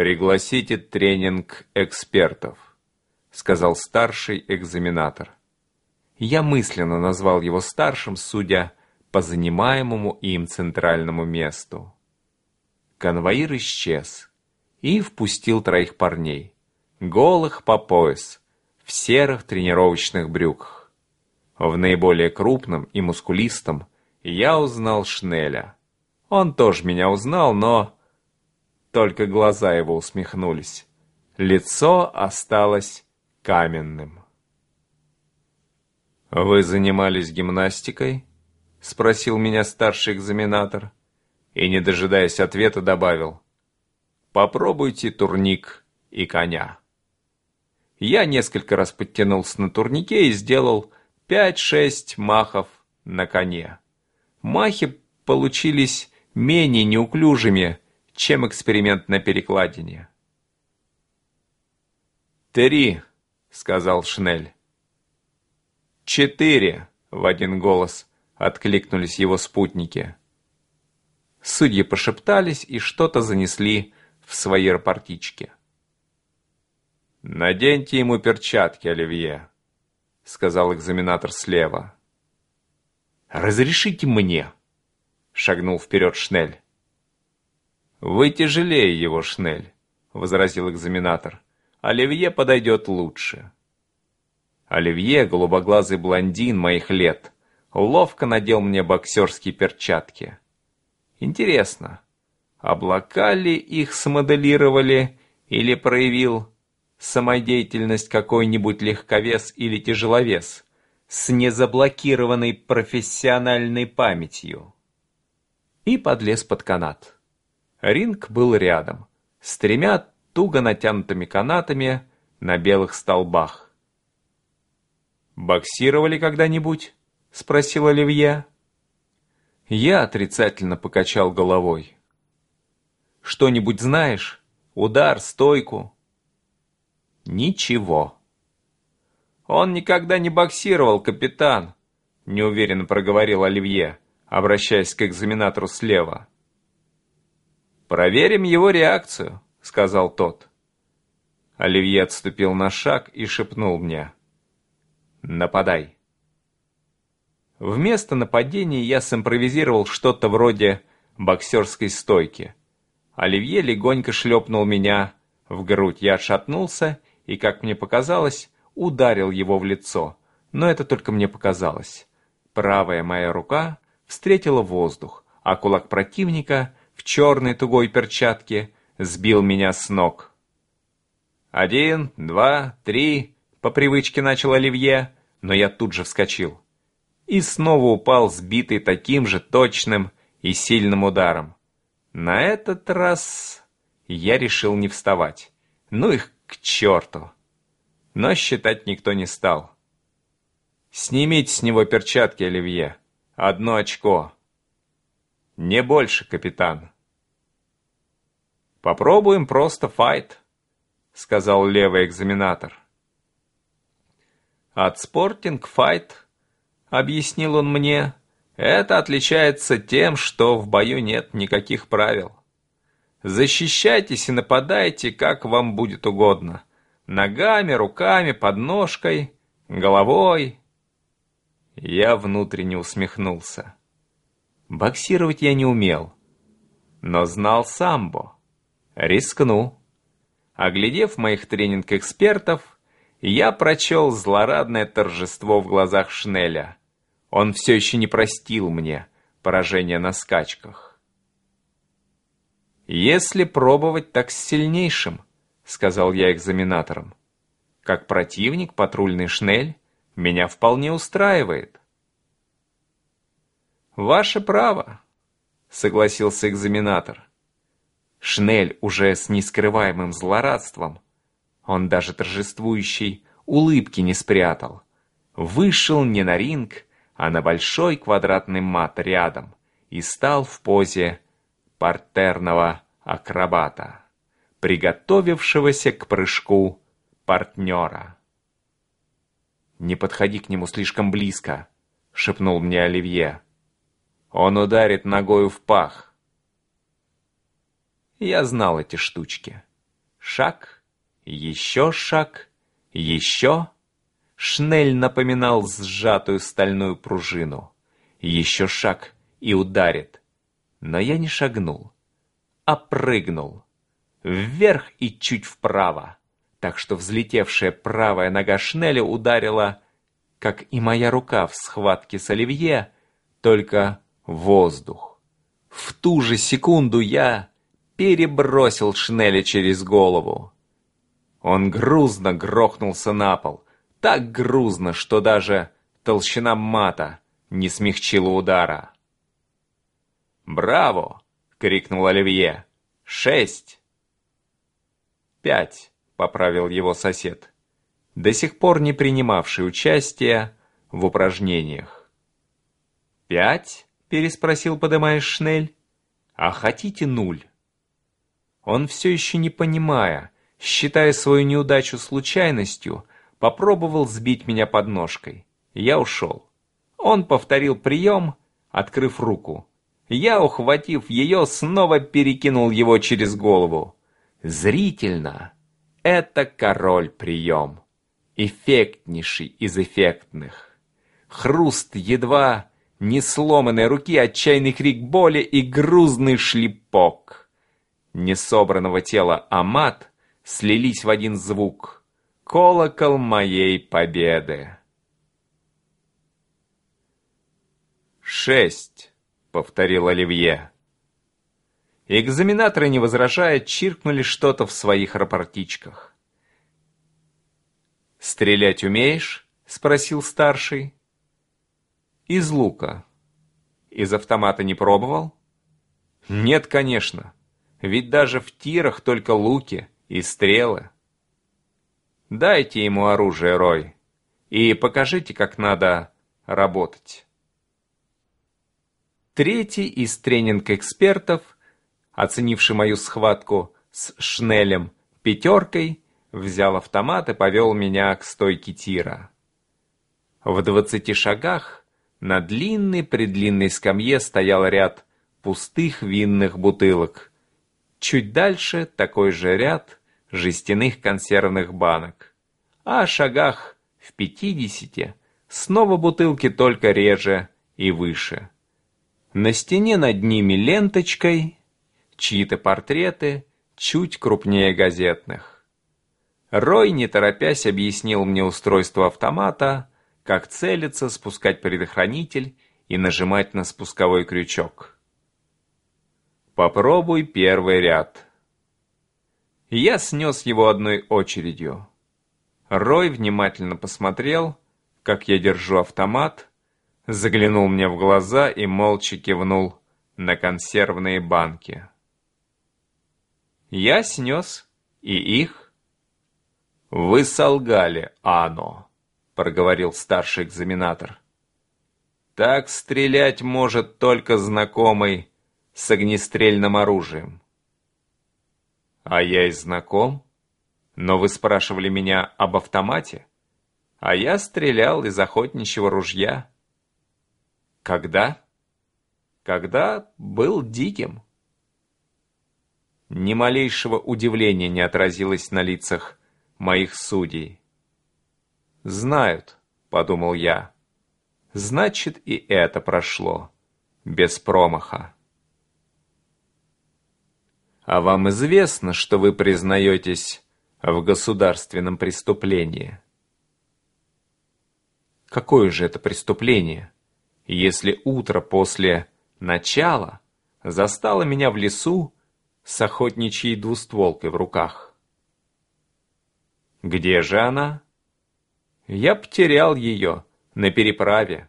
«Пригласите тренинг экспертов», — сказал старший экзаменатор. Я мысленно назвал его старшим, судя по занимаемому им центральному месту. Конвоир исчез и впустил троих парней, голых по пояс, в серых тренировочных брюках. В наиболее крупном и мускулистом я узнал Шнеля. Он тоже меня узнал, но... Только глаза его усмехнулись. Лицо осталось каменным. «Вы занимались гимнастикой?» — спросил меня старший экзаменатор. И, не дожидаясь ответа, добавил. «Попробуйте турник и коня». Я несколько раз подтянулся на турнике и сделал пять-шесть махов на коне. Махи получились менее неуклюжими, чем эксперимент на перекладине. «Три», — сказал Шнель. «Четыре», — в один голос откликнулись его спутники. Судьи пошептались и что-то занесли в свои рапортички. «Наденьте ему перчатки, Оливье», — сказал экзаменатор слева. «Разрешите мне», — шагнул вперед Шнель. «Вы тяжелее его, Шнель», — возразил экзаменатор. «Оливье подойдет лучше». Оливье, голубоглазый блондин моих лет, ловко надел мне боксерские перчатки. Интересно, облака ли их смоделировали или проявил самодеятельность какой-нибудь легковес или тяжеловес с незаблокированной профессиональной памятью? И подлез под канат. Ринг был рядом, с тремя туго натянутыми канатами на белых столбах. «Боксировали когда-нибудь?» — спросил Оливье. Я отрицательно покачал головой. «Что-нибудь знаешь? Удар, стойку?» «Ничего». «Он никогда не боксировал, капитан», — неуверенно проговорил Оливье, обращаясь к экзаменатору слева. «Проверим его реакцию», — сказал тот. Оливье отступил на шаг и шепнул мне. «Нападай». Вместо нападения я симпровизировал что-то вроде боксерской стойки. Оливье легонько шлепнул меня в грудь. Я отшатнулся и, как мне показалось, ударил его в лицо. Но это только мне показалось. Правая моя рука встретила воздух, а кулак противника в черной тугой перчатке сбил меня с ног. «Один, два, три», — по привычке начал Оливье, но я тут же вскочил. И снова упал, сбитый таким же точным и сильным ударом. На этот раз я решил не вставать. Ну их к черту. Но считать никто не стал. «Снимите с него перчатки, Оливье. Одно очко». «Не больше, капитан». «Попробуем просто файт», — сказал левый экзаменатор. «От спортинг файт», — объяснил он мне, — «это отличается тем, что в бою нет никаких правил. Защищайтесь и нападайте, как вам будет угодно. Ногами, руками, подножкой, головой». Я внутренне усмехнулся. Боксировать я не умел, но знал самбо. Рискну. Оглядев моих тренинг-экспертов, я прочел злорадное торжество в глазах Шнеля. Он все еще не простил мне поражение на скачках. «Если пробовать так с сильнейшим», — сказал я экзаменаторам, «как противник, патрульный Шнель, меня вполне устраивает». «Ваше право», — согласился экзаменатор. Шнель уже с нескрываемым злорадством, он даже торжествующей улыбки не спрятал, вышел не на ринг, а на большой квадратный мат рядом и стал в позе партерного акробата, приготовившегося к прыжку партнера. «Не подходи к нему слишком близко», — шепнул мне Оливье. «Он ударит ногою в пах». Я знал эти штучки. Шаг, еще шаг, еще. Шнель напоминал сжатую стальную пружину. Еще шаг и ударит. Но я не шагнул, а прыгнул. Вверх и чуть вправо. Так что взлетевшая правая нога Шнеля ударила, как и моя рука в схватке с Оливье, только воздух. В ту же секунду я перебросил Шнеля через голову. Он грузно грохнулся на пол, так грузно, что даже толщина мата не смягчила удара. «Браво!» — крикнул Оливье. «Шесть!» «Пять!» — поправил его сосед, до сих пор не принимавший участия в упражнениях. «Пять?» — переспросил, подымаясь Шнель. «А хотите нуль?» Он все еще не понимая, считая свою неудачу случайностью, попробовал сбить меня подножкой. Я ушел. Он повторил прием, открыв руку. Я, ухватив ее, снова перекинул его через голову. Зрительно. Это король-прием. Эффектнейший из эффектных. Хруст едва не сломанной руки, отчаянный крик боли и грузный шлепок. Несобранного тела Амат слились в один звук. Колокол моей победы. «Шесть», — повторил Оливье. Экзаменаторы, не возражая, чиркнули что-то в своих рапортичках. «Стрелять умеешь?» — спросил старший. «Из лука». «Из автомата не пробовал?» «Нет, конечно. Ведь даже в тирах только луки и стрелы. Дайте ему оружие, Рой, и покажите, как надо работать. Третий из тренинг-экспертов, оценивший мою схватку с Шнелем пятеркой, взял автомат и повел меня к стойке тира. В двадцати шагах на длинной-предлинной скамье стоял ряд пустых винных бутылок. Чуть дальше такой же ряд жестяных консервных банок. А о шагах в пятидесяти снова бутылки только реже и выше. На стене над ними ленточкой чьи-то портреты чуть крупнее газетных. Рой, не торопясь, объяснил мне устройство автомата, как целиться, спускать предохранитель и нажимать на спусковой крючок. Попробуй первый ряд. Я снес его одной очередью. Рой внимательно посмотрел, как я держу автомат, заглянул мне в глаза и молча кивнул на консервные банки. Я снес и их. «Вы солгали, Ано», — проговорил старший экзаменатор. «Так стрелять может только знакомый с огнестрельным оружием. А я и знаком. Но вы спрашивали меня об автомате, а я стрелял из охотничьего ружья. Когда? Когда был диким. Ни малейшего удивления не отразилось на лицах моих судей. «Знают», — подумал я. «Значит, и это прошло. Без промаха». А вам известно, что вы признаетесь в государственном преступлении? Какое же это преступление, если утро после начала застало меня в лесу с охотничьей двустволкой в руках? Где же она? Я потерял ее на переправе.